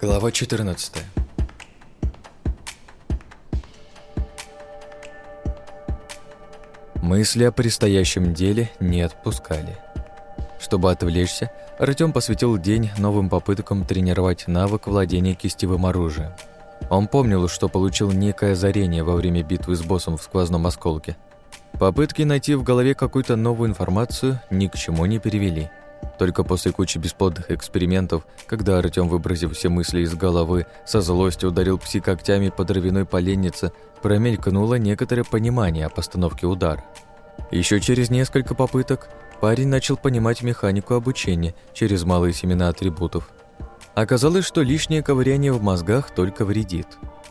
Глава 14 Мысли о предстоящем деле не отпускали. Чтобы отвлечься, Артём посвятил день новым попыткам тренировать навык владения кистевым оружием. Он помнил, что получил некое озарение во время битвы с боссом в сквозном осколке. Попытки найти в голове какую-то новую информацию ни к чему не перевели – только после кучи бесплодных экспериментов, когда Артём, выбросив все мысли из головы, со злостью ударил пси когтями по дровяной поленнице, промелькнуло некоторое понимание о постановке удара. Еще через несколько попыток парень начал понимать механику обучения через малые семена атрибутов. Оказалось, что лишнее ковыряние в мозгах только вредит.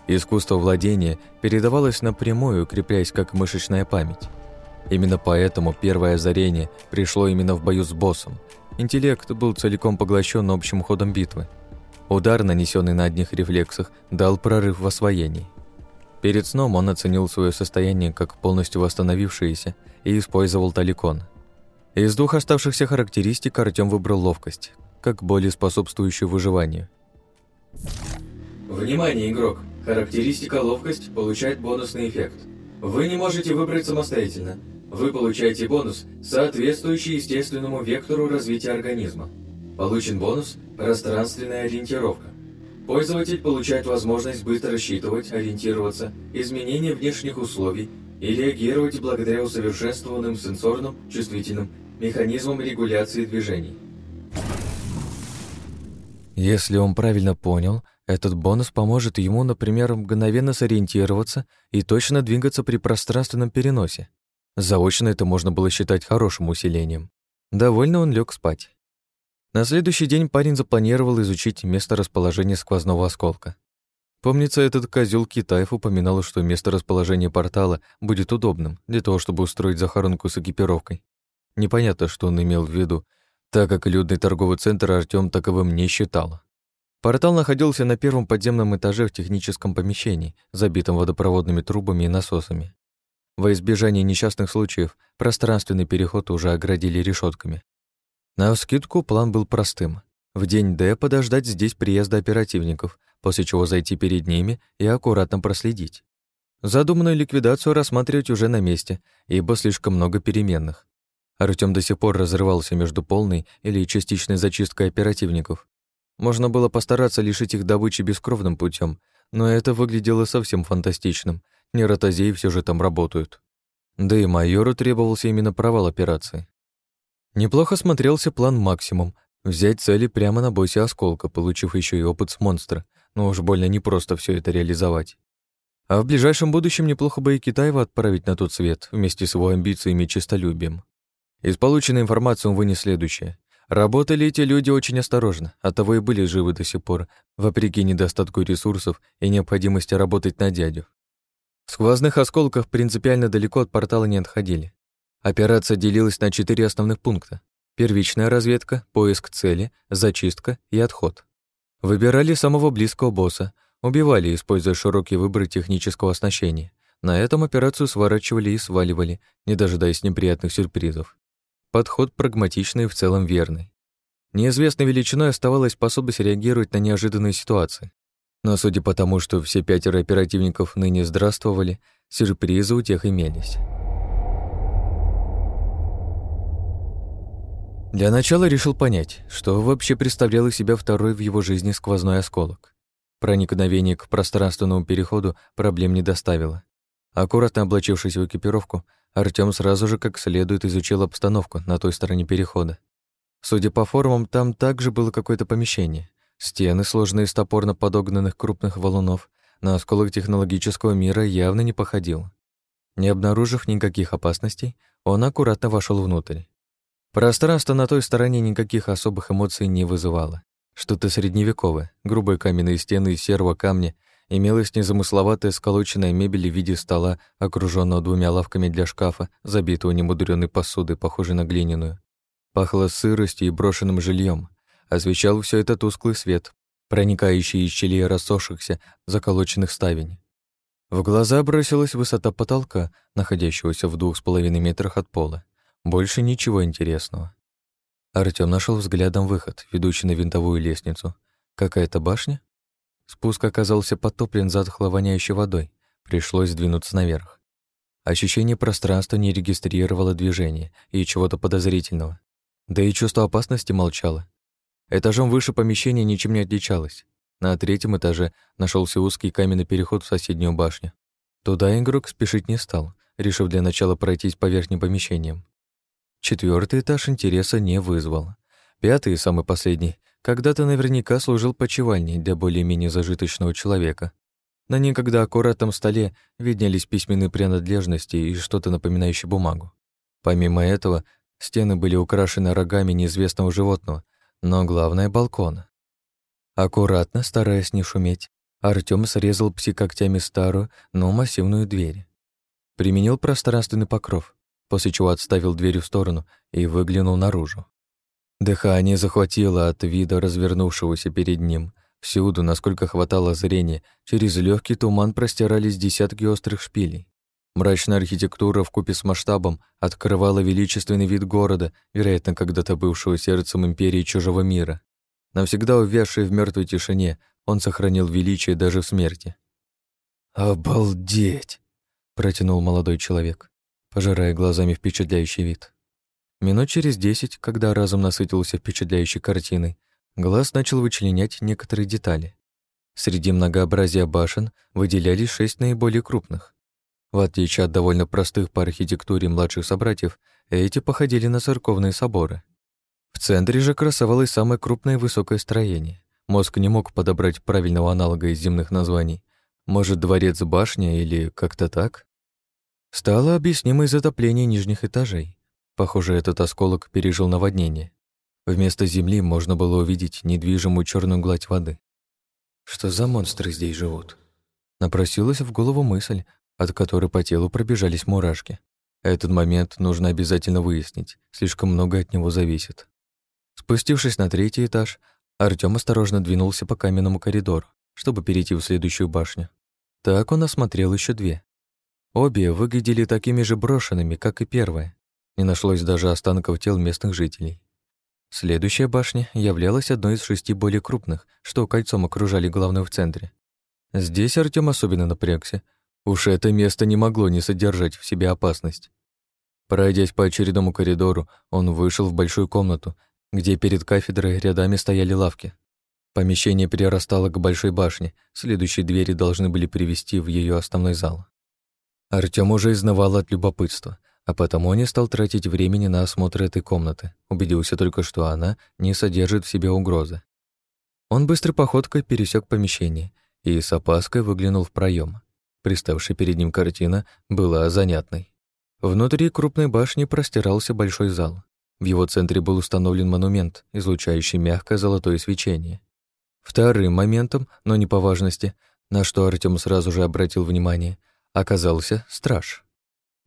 Искусство владения передавалось напрямую, укрепляясь как мышечная память. Именно поэтому первое озарение пришло именно в бою с боссом, Интеллект был целиком поглощен общим ходом битвы. Удар, нанесенный на одних рефлексах, дал прорыв в освоении. Перед сном он оценил свое состояние как полностью восстановившееся и использовал таликон. Из двух оставшихся характеристик Артём выбрал ловкость, как более способствующую выживанию. Внимание, игрок! Характеристика ловкость получает бонусный эффект. Вы не можете выбрать самостоятельно. Вы получаете бонус, соответствующий естественному вектору развития организма. Получен бонус «Пространственная ориентировка». Пользователь получает возможность быстро рассчитывать, ориентироваться, изменения внешних условий и реагировать благодаря усовершенствованным сенсорным, чувствительным механизмам регуляции движений. Если он правильно понял, этот бонус поможет ему, например, мгновенно сориентироваться и точно двигаться при пространственном переносе. Заочно это можно было считать хорошим усилением. Довольно он лег спать. На следующий день парень запланировал изучить место расположения сквозного осколка. Помнится, этот козел Китаев упоминал, что место расположения портала будет удобным для того, чтобы устроить захоронку с экипировкой. Непонятно, что он имел в виду, так как людный торговый центр Артём таковым не считал. Портал находился на первом подземном этаже в техническом помещении, забитом водопроводными трубами и насосами. Во избежание несчастных случаев пространственный переход уже оградили решетками. На скидку план был простым. В день Д подождать здесь приезда оперативников, после чего зайти перед ними и аккуратно проследить. Задуманную ликвидацию рассматривать уже на месте, ибо слишком много переменных. Артём до сих пор разрывался между полной или частичной зачисткой оперативников. Можно было постараться лишить их добычи бескровным путем, но это выглядело совсем фантастичным, Нейротозеи все же там работают. Да и майору требовался именно провал операции. Неплохо смотрелся план «Максимум» — взять цели прямо на боссе осколка, получив еще и опыт с монстра, но уж больно непросто все это реализовать. А в ближайшем будущем неплохо бы и Китаева отправить на тот свет вместе с его амбициями и честолюбием. Из полученной информации он вынес следующее. Работали эти люди очень осторожно, оттого и были живы до сих пор, вопреки недостатку ресурсов и необходимости работать на дядю. Сквозных осколков принципиально далеко от портала не отходили. Операция делилась на четыре основных пункта. Первичная разведка, поиск цели, зачистка и отход. Выбирали самого близкого босса, убивали, используя широкий выбор технического оснащения. На этом операцию сворачивали и сваливали, не дожидаясь неприятных сюрпризов. Подход прагматичный и в целом верный. Неизвестной величиной оставалась способность реагировать на неожиданные ситуации. Но судя по тому, что все пятеро оперативников ныне здравствовали, сюрпризы у тех имелись. Для начала решил понять, что вообще представлял из себя второй в его жизни сквозной осколок. Проникновение к пространственному переходу проблем не доставило. Аккуратно облачившись в экипировку, Артём сразу же как следует изучил обстановку на той стороне перехода. Судя по формам, там также было какое-то помещение, Стены, сложные из топорно подогнанных крупных валунов, на осколок технологического мира явно не походил. Не обнаружив никаких опасностей, он аккуратно вошел внутрь. Пространство на той стороне никаких особых эмоций не вызывало. Что-то средневековое, грубые каменные стены из серого камня, имелась незамысловатая сколоченная мебель в виде стола, окруженного двумя лавками для шкафа, забитого немудрённой посудой, похожей на глиняную. Пахло сыростью и брошенным жильем, освещал все это тусклый свет, проникающий из щелей рассохшихся, заколоченных ставень. В глаза бросилась высота потолка, находящегося в двух с половиной метрах от пола. Больше ничего интересного. Артём нашел взглядом выход, ведущий на винтовую лестницу. Какая-то башня? Спуск оказался потоплен затхло воняющей водой. Пришлось двинуться наверх. Ощущение пространства не регистрировало движения и чего-то подозрительного. Да и чувство опасности молчало. Этажом выше помещение ничем не отличалось. На третьем этаже нашелся узкий каменный переход в соседнюю башню. Туда игрок спешить не стал, решив для начала пройтись по верхним помещениям. Четвертый этаж интереса не вызвал. Пятый, самый последний, когда-то наверняка служил почевальней для более-менее зажиточного человека. На некогда аккуратном столе виднелись письменные принадлежности и что-то напоминающее бумагу. Помимо этого, стены были украшены рогами неизвестного животного, но главное — балкон. Аккуратно, стараясь не шуметь, Артём срезал пси-когтями старую, но массивную дверь. Применил пространственный покров, после чего отставил дверь в сторону и выглянул наружу. Дыхание захватило от вида развернувшегося перед ним. Всюду, насколько хватало зрения, через легкий туман простирались десятки острых шпилей. Мрачная архитектура в купе с масштабом открывала величественный вид города, вероятно, когда-то бывшего сердцем империи чужого мира. Навсегда увязший в мертвой тишине, он сохранил величие даже в смерти. «Обалдеть!» — протянул молодой человек, пожирая глазами впечатляющий вид. Минут через десять, когда разум насытился впечатляющей картиной, глаз начал вычленять некоторые детали. Среди многообразия башен выделялись шесть наиболее крупных. В отличие от довольно простых по архитектуре младших собратьев, эти походили на церковные соборы. В центре же красовалось самое крупное высокое строение. Мозг не мог подобрать правильного аналога из земных названий. Может, дворец-башня или как-то так? Стало объяснимо из затопления нижних этажей. Похоже, этот осколок пережил наводнение. Вместо земли можно было увидеть недвижимую черную гладь воды. Что за монстры здесь живут? Напросилась в голову мысль, от которой по телу пробежались мурашки. Этот момент нужно обязательно выяснить, слишком много от него зависит. Спустившись на третий этаж, Артём осторожно двинулся по каменному коридору, чтобы перейти в следующую башню. Так он осмотрел еще две. Обе выглядели такими же брошенными, как и первая. Не нашлось даже останков тел местных жителей. Следующая башня являлась одной из шести более крупных, что кольцом окружали главную в центре. Здесь Артём особенно напрягся. Уж это место не могло не содержать в себе опасность. Пройдясь по очередному коридору, он вышел в большую комнату, где перед кафедрой рядами стояли лавки. Помещение перерастало к большой башне, следующие двери должны были привести в ее основной зал. Артём уже изнывал от любопытства а потому не стал тратить времени на осмотр этой комнаты, убедился только, что она не содержит в себе угрозы. Он быстрой походкой пересек помещение и с опаской выглянул в проем. Приставшая перед ним картина была занятной. Внутри крупной башни простирался большой зал. В его центре был установлен монумент, излучающий мягкое золотое свечение. Вторым моментом, но не по важности, на что Артём сразу же обратил внимание, оказался страж.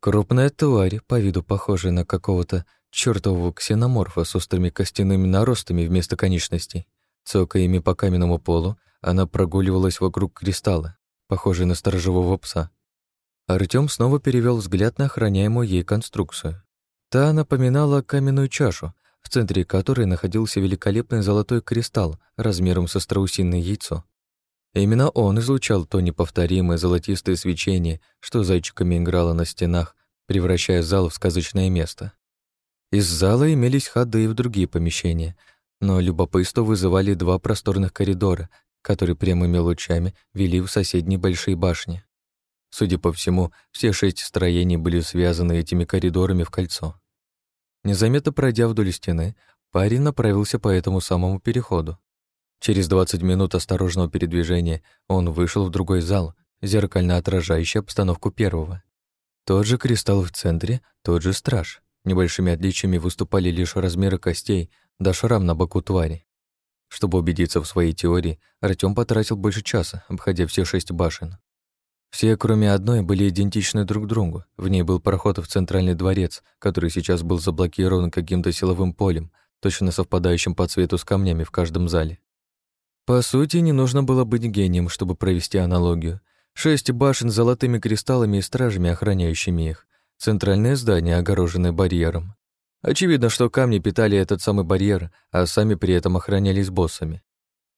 Крупная тварь, по виду похожая на какого-то чертового ксеноморфа с острыми костяными наростами вместо конечностей. Цокая ими по каменному полу, она прогуливалась вокруг кристалла, похожей на сторожевого пса. Артём снова перевел взгляд на охраняемую ей конструкцию. Та напоминала каменную чашу, в центре которой находился великолепный золотой кристалл размером со страусиное яйцо. Именно он излучал то неповторимое золотистое свечение, что зайчиками играло на стенах, превращая зал в сказочное место. Из зала имелись ходы и в другие помещения, но любопытство вызывали два просторных коридора, которые прямыми лучами вели в соседние большие башни. Судя по всему, все шесть строений были связаны этими коридорами в кольцо. Незаметно пройдя вдоль стены, парень направился по этому самому переходу. Через 20 минут осторожного передвижения он вышел в другой зал, зеркально отражающий обстановку первого. Тот же кристалл в центре, тот же страж. Небольшими отличиями выступали лишь размеры костей да шрам на боку твари. Чтобы убедиться в своей теории, Артём потратил больше часа, обходя все шесть башен. Все, кроме одной, были идентичны друг другу. В ней был проход в центральный дворец, который сейчас был заблокирован каким-то силовым полем, точно совпадающим по цвету с камнями в каждом зале. По сути, не нужно было быть гением, чтобы провести аналогию. Шесть башен с золотыми кристаллами и стражами, охраняющими их. Центральное здание, огороженное барьером. Очевидно, что камни питали этот самый барьер, а сами при этом охранялись боссами.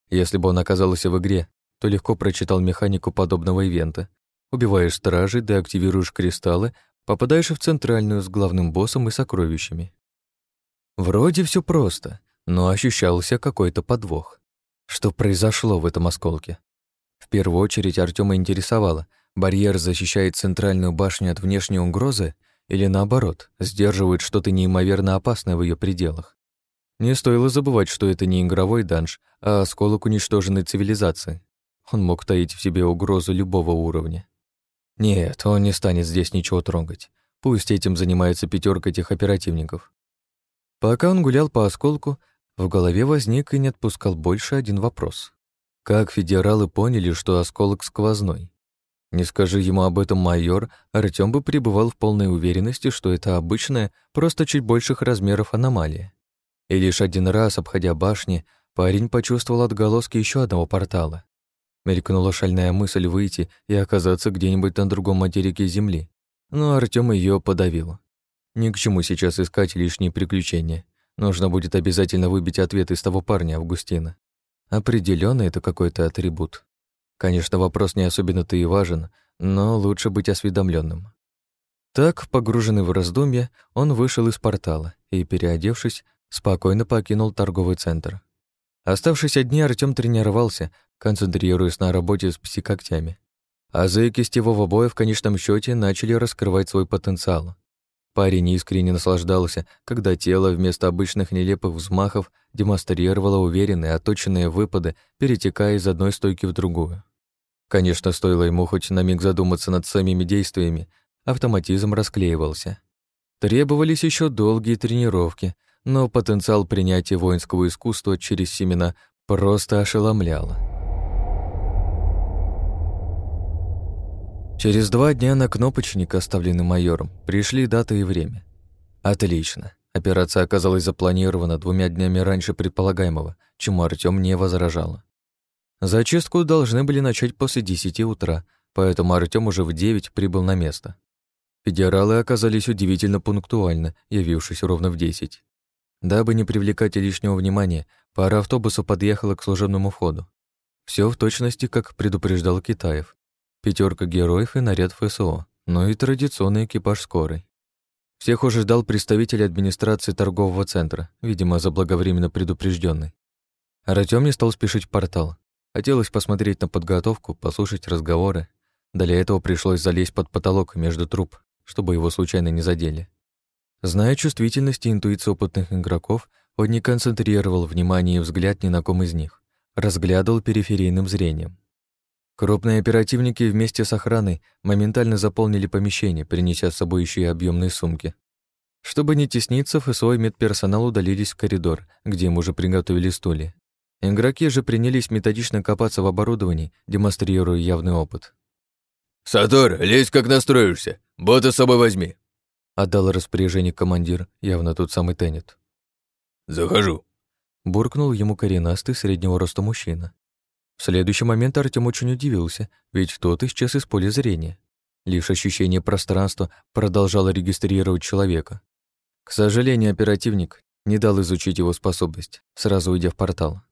Если бы он оказался в игре, то легко прочитал механику подобного ивента. Убиваешь стражей, деактивируешь кристаллы, попадаешь в центральную с главным боссом и сокровищами. Вроде все просто, но ощущался какой-то подвох. Что произошло в этом осколке? В первую очередь Артема интересовало, барьер защищает центральную башню от внешней угрозы или наоборот, сдерживает что-то неимоверно опасное в ее пределах. Не стоило забывать, что это не игровой данж, а осколок уничтоженной цивилизации. Он мог таить в себе угрозу любого уровня. Нет, он не станет здесь ничего трогать. Пусть этим занимается пятерка этих оперативников. Пока он гулял по осколку, в голове возник и не отпускал больше один вопрос. Как федералы поняли, что осколок сквозной? Не скажи ему об этом майор, Артём бы пребывал в полной уверенности, что это обычная, просто чуть больших размеров аномалия. И лишь один раз, обходя башни, парень почувствовал отголоски еще одного портала. Мелькнула шальная мысль выйти и оказаться где-нибудь на другом материке Земли. Но Артём ее подавил. Ни к чему сейчас искать лишние приключения. Нужно будет обязательно выбить ответ из того парня, Августина. Определенно это какой-то атрибут. Конечно, вопрос не особенно-то и важен, но лучше быть осведомленным. Так, погруженный в раздумья, он вышел из портала и, переодевшись, спокойно покинул торговый центр. Оставшиеся дни Артём тренировался, концентрируясь на работе с псикогтями. А за кистевого боя в конечном счете начали раскрывать свой потенциал. Парень искренне наслаждался, когда тело вместо обычных нелепых взмахов демонстрировало уверенные, оточенные выпады, перетекая из одной стойки в другую. Конечно, стоило ему хоть на миг задуматься над самими действиями, автоматизм расклеивался. Требовались еще долгие тренировки, но потенциал принятия воинского искусства через семена просто ошеломлял. Через два дня на кнопочник, оставленный майором, пришли дата и время. Отлично. Операция оказалась запланирована двумя днями раньше предполагаемого, чему Артём не возражал. Зачистку должны были начать после десяти утра, поэтому Артём уже в девять прибыл на место. Федералы оказались удивительно пунктуальны, явившись ровно в десять. Дабы не привлекать лишнего внимания, пара автобусов подъехала к служебному входу. Все в точности, как предупреждал Китаев. Пятерка героев и наряд ФСО, но и традиционный экипаж скорой. Всех уже ждал представитель администрации торгового центра, видимо, заблаговременно предупрежденный. Артём не стал спешить в портал. Хотелось посмотреть на подготовку, послушать разговоры. Для этого пришлось залезть под потолок между труб, чтобы его случайно не задели. Зная чувствительность и интуицию опытных игроков, он не концентрировал внимание и взгляд ни на ком из них, разглядывал периферийным зрением. Крупные оперативники вместе с охраной моментально заполнили помещение, принеся с собой еще и объемные сумки. Чтобы не тесниться, ФСО и медперсонал удалились в коридор, где им уже приготовили стулья. Игроки же принялись методично копаться в оборудовании, демонстрируя явный опыт. «Сатор, лезь как настроишься! Бота с собой возьми!» Отдал распоряжение командир, явно тот самый Теннет. «Захожу», — буркнул ему коренастый среднего роста мужчина. В следующий момент Артем очень удивился, ведь тот исчез из поля зрения. Лишь ощущение пространства продолжало регистрировать человека. К сожалению, оперативник не дал изучить его способность, сразу уйдя в портал.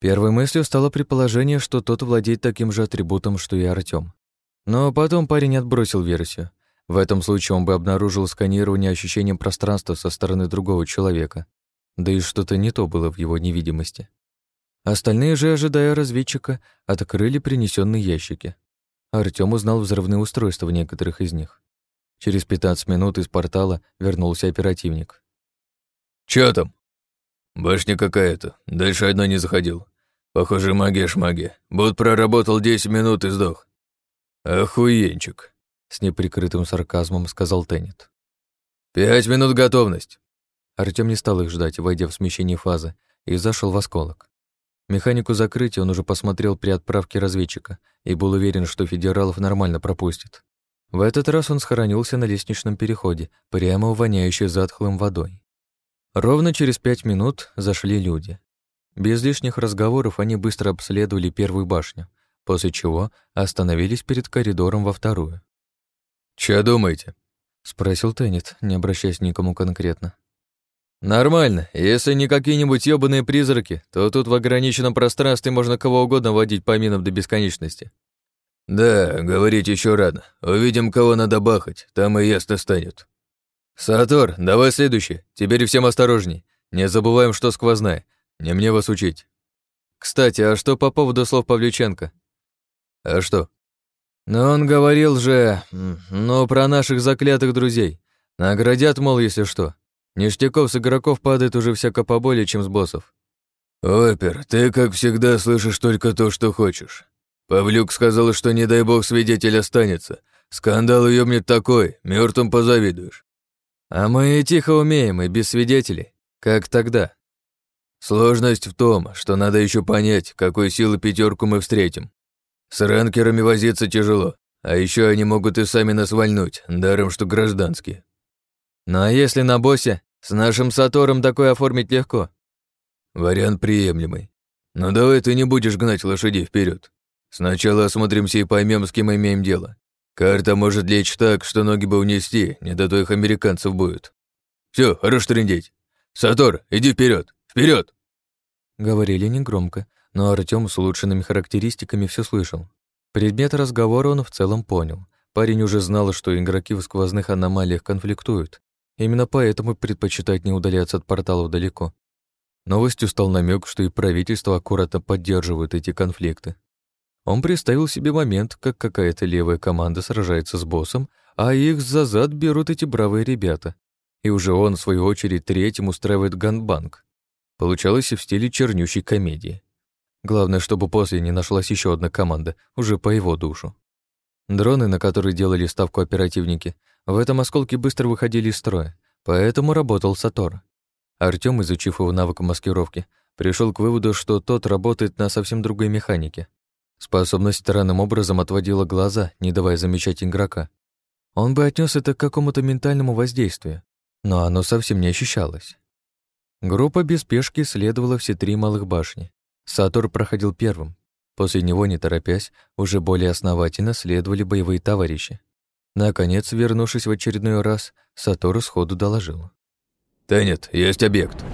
Первой мыслью стало предположение, что тот владеет таким же атрибутом, что и Артём. Но потом парень отбросил версию. В этом случае он бы обнаружил сканирование ощущением пространства со стороны другого человека. Да и что-то не то было в его невидимости. Остальные же, ожидая разведчика, открыли принесенные ящики. Артём узнал взрывные устройства в некоторых из них. Через 15 минут из портала вернулся оперативник. «Чё там?» «Башня какая-то. Дальше одна не заходил. Похоже, магия шмагия. Бот проработал 10 минут и сдох». «Охуенчик», с неприкрытым сарказмом сказал Теннет. «Пять минут готовность!» Артём не стал их ждать, войдя в смещение фазы, и зашел в осколок. Механику закрытия он уже посмотрел при отправке разведчика и был уверен, что федералов нормально пропустит. В этот раз он схоронился на лестничном переходе, прямо воняющей затхлым водой. Ровно через пять минут зашли люди. Без лишних разговоров они быстро обследовали первую башню, после чего остановились перед коридором во вторую. «Чё думаете?» — спросил Теннет, не обращаясь никому конкретно. Нормально. Если не какие-нибудь ёбаные призраки, то тут в ограниченном пространстве можно кого угодно водить по минам до бесконечности. Да, говорить еще рано. Увидим, кого надо бахать, там и ясно станет. Сатор, давай следующий. Теперь всем осторожней. Не забываем, что сквозная. Не мне вас учить. Кстати, а что по поводу слов Павлюченко? А что? Ну, он говорил же, ну, про наших заклятых друзей. Наградят, мол, если что. Ништяков с игроков падает уже всяко поболее, чем с боссов. Опер, ты, как всегда, слышишь только то, что хочешь. Павлюк сказал, что не дай бог свидетель останется. Скандал ёбнет такой, мертвым позавидуешь. А мы и тихо умеем, и без свидетелей. Как тогда? Сложность в том, что надо еще понять, какой силы пятерку мы встретим. С ранкерами возиться тяжело, а еще они могут и сами нас вальнуть, даром что гражданские. Ну а если на боссе, с нашим Сатором такое оформить легко. Вариант приемлемый. Но давай ты не будешь гнать лошадей вперед. Сначала осмотримся и поймем, с кем имеем дело. Карта может лечь так, что ноги бы унести, не до твоих американцев будет. Все, хорош трындеть. Сатор, иди вперед, вперед! Говорили негромко, но Артём с улучшенными характеристиками все слышал. Предмет разговора он в целом понял. Парень уже знал, что игроки в сквозных аномалиях конфликтуют. Именно поэтому предпочитает не удаляться от порталов далеко. Новостью стал намек, что и правительство аккуратно поддерживает эти конфликты. Он представил себе момент, как какая-то левая команда сражается с боссом, а их за зад берут эти бравые ребята. И уже он, в свою очередь, третьим устраивает ганбанк. Получалось и в стиле чернющей комедии. Главное, чтобы после не нашлась еще одна команда, уже по его душу. Дроны, на которые делали ставку оперативники, в этом осколке быстро выходили из строя, поэтому работал Сатор. Артём, изучив его навык маскировки, пришел к выводу, что тот работает на совсем другой механике. Способность странным образом отводила глаза, не давая замечать игрока. Он бы отнес это к какому-то ментальному воздействию, но оно совсем не ощущалось. Группа без спешки следовала все три малых башни. Сатур проходил первым. После него, не торопясь, уже более основательно следовали боевые товарищи. Наконец, вернувшись в очередной раз, Сатур сходу доложил. «Теннет, есть объект».